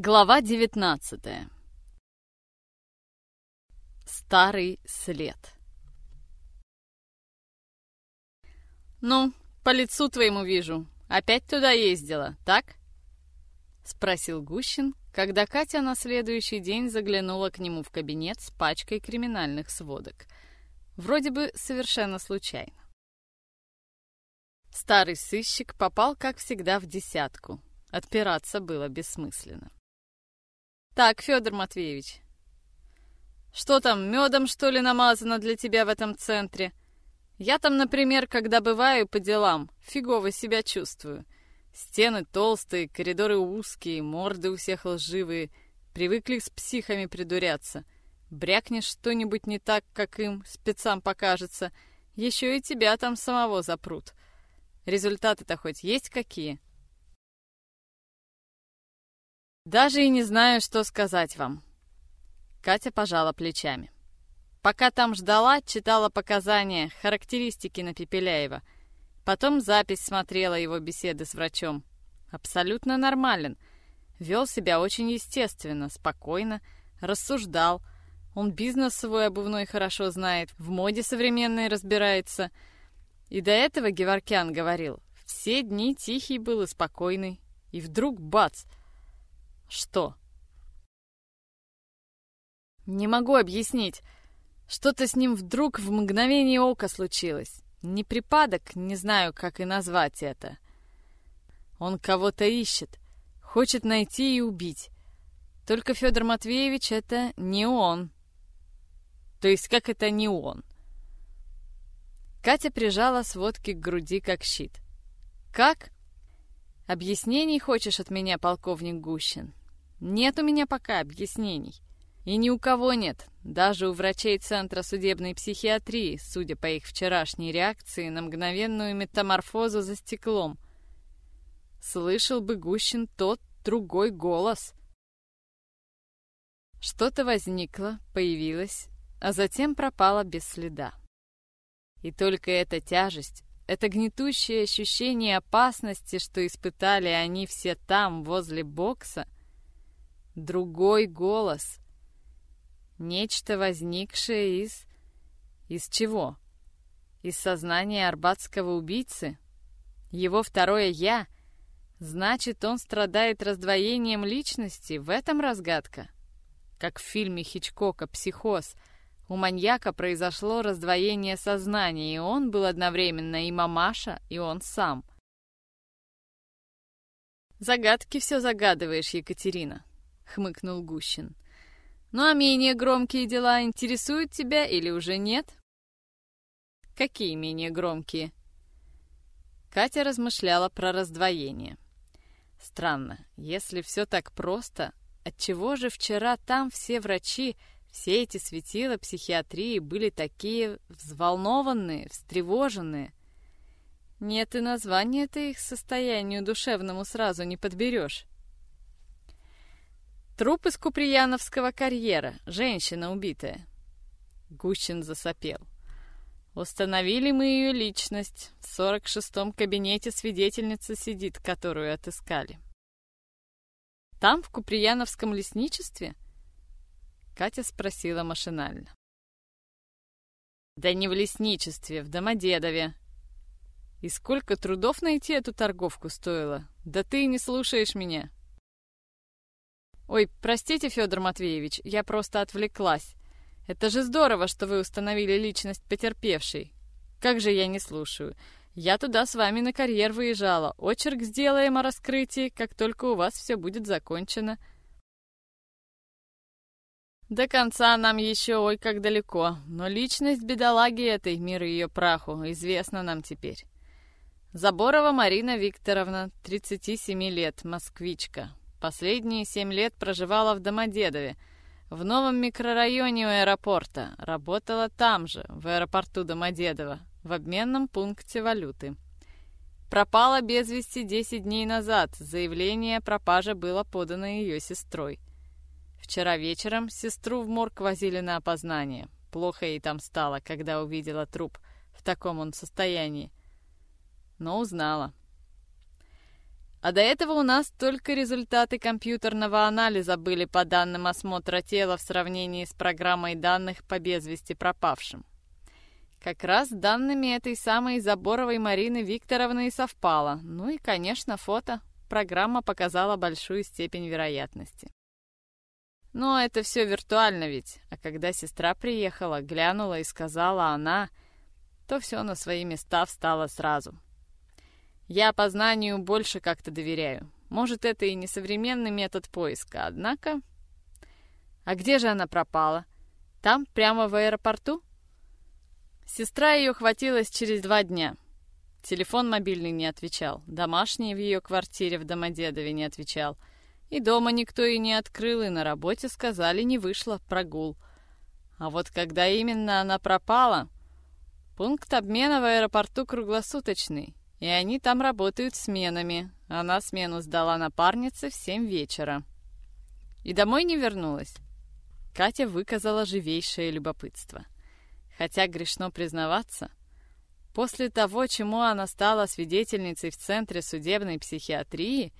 Глава 19 Старый след «Ну, по лицу твоему вижу. Опять туда ездила, так?» Спросил Гущин, когда Катя на следующий день заглянула к нему в кабинет с пачкой криминальных сводок. Вроде бы совершенно случайно. Старый сыщик попал, как всегда, в десятку. Отпираться было бессмысленно. Так, Федор Матвеевич, что там, медом, что ли, намазано для тебя в этом центре? Я там, например, когда бываю по делам, фигово себя чувствую. Стены толстые, коридоры узкие, морды у всех лживые. Привыкли с психами придуряться. Брякнешь что-нибудь не так, как им, спецам покажется. Еще и тебя там самого запрут. Результаты-то хоть есть какие? Даже и не знаю, что сказать вам. Катя пожала плечами. Пока там ждала, читала показания, характеристики на Пепеляева. Потом запись смотрела его беседы с врачом. Абсолютно нормален. Вел себя очень естественно, спокойно, рассуждал. Он бизнес свой обувной хорошо знает, в моде современной разбирается. И до этого Геворкян говорил, все дни тихий был и спокойный. И вдруг бац — что? Не могу объяснить. Что-то с ним вдруг в мгновение ока случилось. Не припадок, не знаю, как и назвать это. Он кого-то ищет, хочет найти и убить. Только Федор Матвеевич это не он. То есть как это не он? Катя прижала сводки к груди, как щит. «Как?» «Объяснений хочешь от меня, полковник Гущин?» Нет у меня пока объяснений. И ни у кого нет, даже у врачей Центра судебной психиатрии, судя по их вчерашней реакции на мгновенную метаморфозу за стеклом. Слышал бы Гущин тот другой голос. Что-то возникло, появилось, а затем пропало без следа. И только эта тяжесть, это гнетущее ощущение опасности, что испытали они все там, возле бокса — другой голос. Нечто возникшее из... Из чего? Из сознания арбатского убийцы? Его второе «я»? Значит, он страдает раздвоением личности, в этом разгадка? Как в фильме Хичкока «Психоз», у маньяка произошло раздвоение сознания, и он был одновременно и мамаша, и он сам. Загадки все загадываешь, Екатерина хмыкнул Гущин. Ну а менее громкие дела интересуют тебя или уже нет? Какие менее громкие? Катя размышляла про раздвоение. Странно, если все так просто, отчего же вчера там все врачи, все эти светила психиатрии были такие взволнованные, встревоженные? Нет, и название-то их состоянию душевному сразу не подберешь. Труп из Куприяновского карьера. Женщина убитая. Гущин засопел. Установили мы ее личность. В сорок шестом кабинете свидетельница сидит, которую отыскали. Там, в Куприяновском лесничестве? Катя спросила машинально. Да не в лесничестве, в Домодедове. И сколько трудов найти эту торговку стоило? Да ты не слушаешь меня. Ой, простите, Федор Матвеевич, я просто отвлеклась. Это же здорово, что вы установили личность потерпевшей. Как же я не слушаю. Я туда с вами на карьер выезжала. Очерк сделаем о раскрытии, как только у вас все будет закончено. До конца нам еще ой как далеко, но личность бедолаги этой, мир ее праху, известна нам теперь. Заборова Марина Викторовна, 37 лет, москвичка, Последние семь лет проживала в Домодедове, в новом микрорайоне у аэропорта. Работала там же, в аэропорту Домодедово, в обменном пункте валюты. Пропала без вести 10 дней назад. Заявление о пропаже было подано ее сестрой. Вчера вечером сестру в морг возили на опознание. Плохо ей там стало, когда увидела труп. В таком он состоянии. Но узнала. А до этого у нас только результаты компьютерного анализа были по данным осмотра тела в сравнении с программой данных по без вести пропавшим. Как раз данными этой самой Заборовой Марины Викторовны и совпало. Ну и, конечно, фото. Программа показала большую степень вероятности. Но это все виртуально ведь. А когда сестра приехала, глянула и сказала она, то все на свои места встало сразу. Я по знанию больше как-то доверяю. Может, это и не современный метод поиска, однако... А где же она пропала? Там, прямо в аэропорту? Сестра ее хватилась через два дня. Телефон мобильный не отвечал, домашний в ее квартире в Домодедове не отвечал. И дома никто и не открыл, и на работе сказали, не вышла, прогул. А вот когда именно она пропала... Пункт обмена в аэропорту круглосуточный, и они там работают сменами. Она смену сдала напарнице в семь вечера. И домой не вернулась. Катя выказала живейшее любопытство. Хотя грешно признаваться, после того, чему она стала свидетельницей в Центре судебной психиатрии,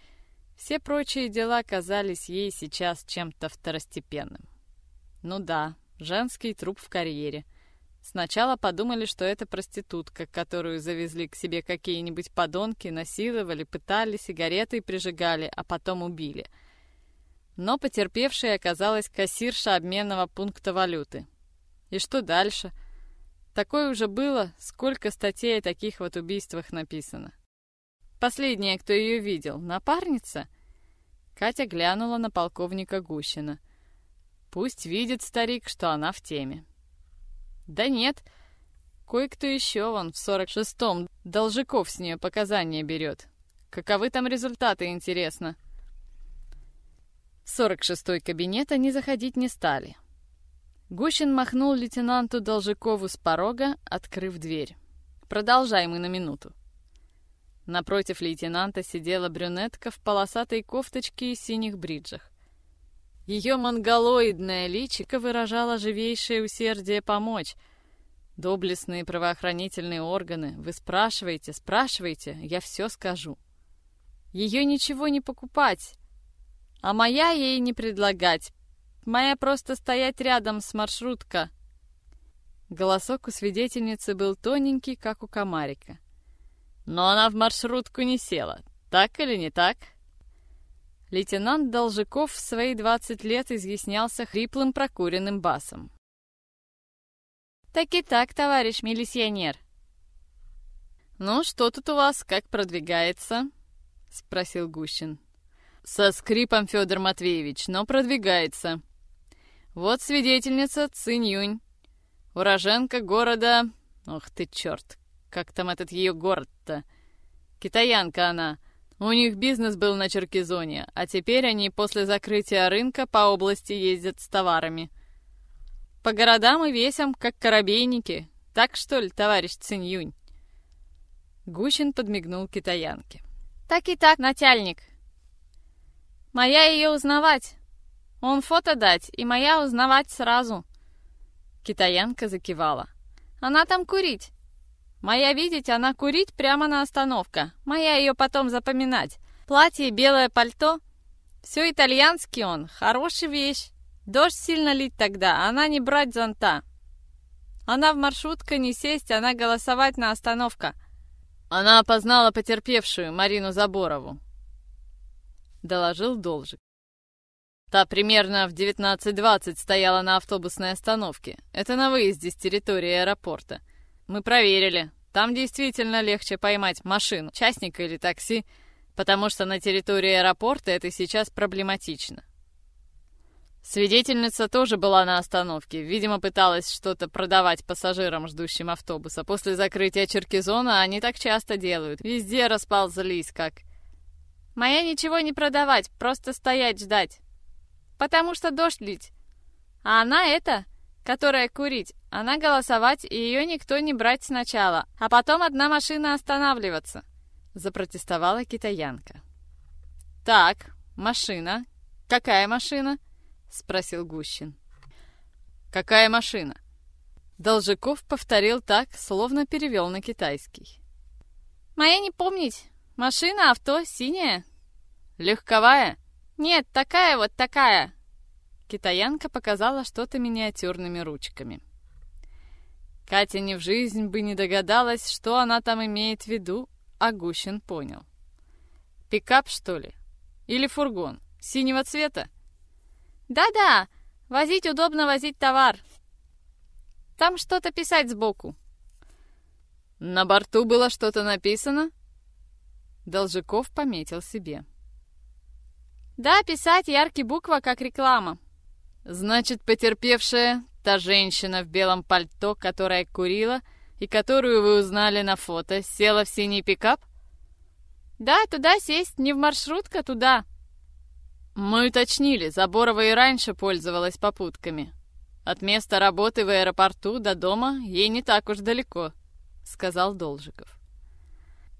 все прочие дела казались ей сейчас чем-то второстепенным. Ну да, женский труп в карьере. Сначала подумали, что это проститутка, которую завезли к себе какие-нибудь подонки, насиловали, пытали, сигаретой прижигали, а потом убили. Но потерпевшей оказалась кассирша обменного пункта валюты. И что дальше? Такое уже было, сколько статей о таких вот убийствах написано. Последняя, кто ее видел, напарница? Катя глянула на полковника Гущина. Пусть видит старик, что она в теме. Да нет, кое-кто еще вон в 46-м Должиков с нее показания берет. Каковы там результаты, интересно? В 46-й кабинет они заходить не стали. Гущин махнул лейтенанту Должикову с порога, открыв дверь. «Продолжай мы на минуту». Напротив лейтенанта сидела брюнетка в полосатой кофточке и синих бриджах. Ее монголоидное личико выражало живейшее усердие помочь. Доблестные правоохранительные органы, вы спрашиваете, спрашиваете, я все скажу. Ее ничего не покупать, а моя ей не предлагать. Моя просто стоять рядом с маршрутка. Голосок у свидетельницы был тоненький, как у комарика. Но она в маршрутку не села. Так или не так? Лейтенант Должиков в свои 20 лет изъяснялся хриплым прокуренным басом. «Так и так, товарищ милиционер». «Ну, что тут у вас, как продвигается?» — спросил Гущин. «Со скрипом, Федор Матвеевич, но продвигается. Вот свидетельница Цинюнь, уроженка города... Ох ты, черт, как там этот ее город-то? Китаянка она. У них бизнес был на Черкизоне, а теперь они после закрытия рынка по области ездят с товарами. По городам и весям, как корабейники. Так что ли, товарищ Циньюнь?» Гущин подмигнул китаянке. «Так и так, начальник. Моя ее узнавать. Он фото дать, и моя узнавать сразу». Китаянка закивала. «Она там курить. Моя видеть, она курить прямо на остановка. Моя ее потом запоминать. Платье, белое пальто. Все итальянский он, хорошая вещь. Дождь сильно лить тогда, она не брать зонта. Она в маршрутка не сесть, она голосовать на остановка. Она опознала потерпевшую Марину Заборову. Доложил Должик. Та примерно в 19.20 стояла на автобусной остановке. Это на выезде с территории аэропорта. Мы проверили. Там действительно легче поймать машину, частника или такси, потому что на территории аэропорта это сейчас проблематично. Свидетельница тоже была на остановке. Видимо, пыталась что-то продавать пассажирам, ждущим автобуса. После закрытия Черкизона они так часто делают. Везде расползлись, как... Моя ничего не продавать, просто стоять ждать. Потому что дождь лить. А она это, которая курить, она голосовать, и ее никто не брать сначала, а потом одна машина останавливаться. Запротестовала китаянка. Так, машина. Какая машина? Спросил Гущин. Какая машина? Должиков повторил так, словно перевел на китайский. «Моя не помнить. Машина, авто, синяя. Легковая?» «Нет, такая вот такая!» Китаянка показала что-то миниатюрными ручками. Катя ни в жизнь бы не догадалась, что она там имеет в виду, а Гущин понял. «Пикап, что ли? Или фургон? Синего цвета?» «Да-да, возить удобно возить товар. Там что-то писать сбоку». «На борту было что-то написано?» Должиков пометил себе. «Да, писать яркие буква, как реклама». «Значит, потерпевшая Та женщина в белом пальто, которая курила и которую вы узнали на фото, села в синий пикап? Да, туда сесть, не в маршрутка, туда. Мы уточнили, Заборова и раньше пользовалась попутками. От места работы в аэропорту до дома ей не так уж далеко, сказал Должиков.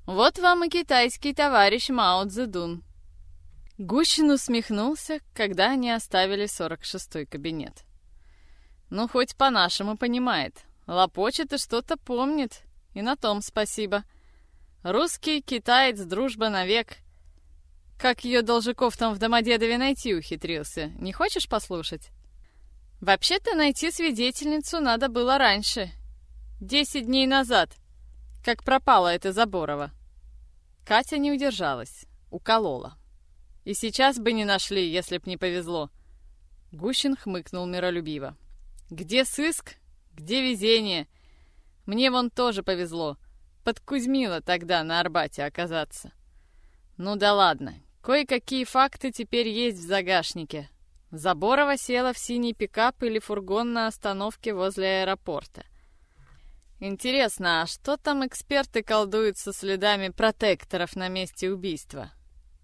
Вот вам и китайский товарищ Мао Цзэдун. Гущин усмехнулся, когда они оставили 46-й кабинет. Ну, хоть по-нашему понимает. Лопочет и что-то помнит. И на том спасибо. Русский китаец, дружба навек. Как ее Должиков там в Домодедове найти ухитрился. Не хочешь послушать? Вообще-то найти свидетельницу надо было раньше. Десять дней назад, как пропала эта Заборова. Катя не удержалась, уколола. И сейчас бы не нашли, если б не повезло. Гущин хмыкнул миролюбиво. Где сыск, где везение? Мне вон тоже повезло. Подкузмило тогда на Арбате оказаться. Ну да ладно, кое-какие факты теперь есть в загашнике. Заборова села в синий пикап или фургон на остановке возле аэропорта. Интересно, а что там эксперты колдуют со следами протекторов на месте убийства?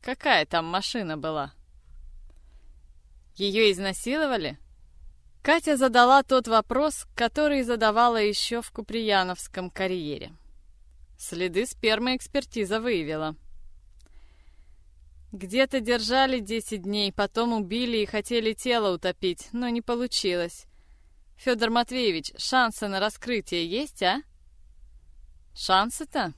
Какая там машина была? Ее изнасиловали? Катя задала тот вопрос, который задавала еще в Куприяновском карьере. Следы спермы экспертиза выявила. Где-то держали 10 дней, потом убили и хотели тело утопить, но не получилось. Федор Матвеевич, шансы на раскрытие есть, а? Шансы-то?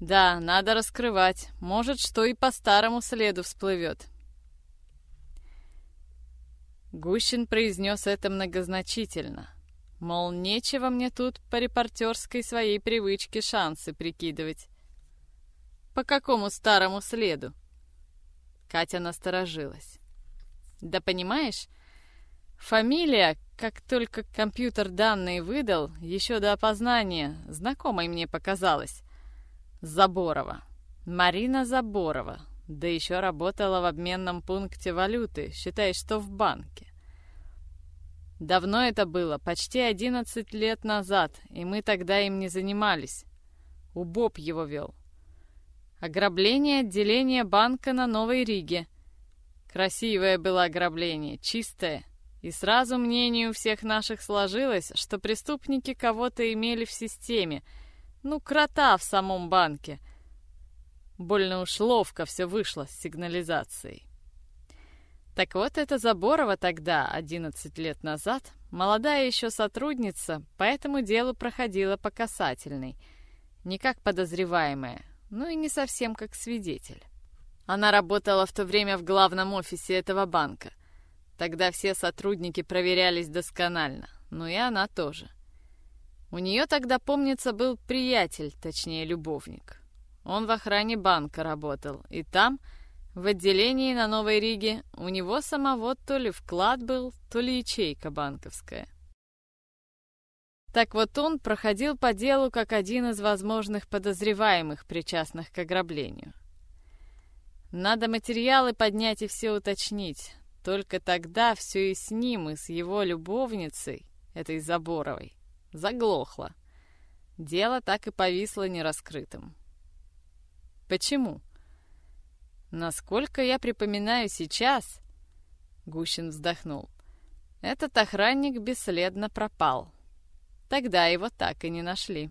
Да, надо раскрывать. Может, что и по старому следу всплывет. Гущин произнес это многозначительно. Мол, нечего мне тут по репортерской своей привычке шансы прикидывать. По какому старому следу? Катя насторожилась. Да понимаешь, фамилия, как только компьютер данные выдал, еще до опознания, знакомой мне показалась. Заборова. Марина Заборова. Да еще работала в обменном пункте валюты, считай, что в банке. Давно это было, почти 11 лет назад, и мы тогда им не занимались. Убоб его вел. Ограбление отделения банка на Новой Риге. Красивое было ограбление, чистое. И сразу мнение у всех наших сложилось, что преступники кого-то имели в системе. Ну, крота в самом банке — Больно уж ловко все вышло с сигнализацией. Так вот, эта Заборова тогда, 11 лет назад, молодая еще сотрудница, по этому делу проходила по касательной. Не как подозреваемая, но и не совсем как свидетель. Она работала в то время в главном офисе этого банка. Тогда все сотрудники проверялись досконально, но и она тоже. У нее тогда, помнится, был приятель, точнее, любовник. Он в охране банка работал, и там, в отделении на Новой Риге, у него самого то ли вклад был, то ли ячейка банковская. Так вот он проходил по делу как один из возможных подозреваемых, причастных к ограблению. Надо материалы поднять и все уточнить. Только тогда все и с ним, и с его любовницей, этой Заборовой, заглохло. Дело так и повисло нераскрытым. Почему? Насколько я припоминаю сейчас, Гущин вздохнул, этот охранник бесследно пропал. Тогда его так и не нашли.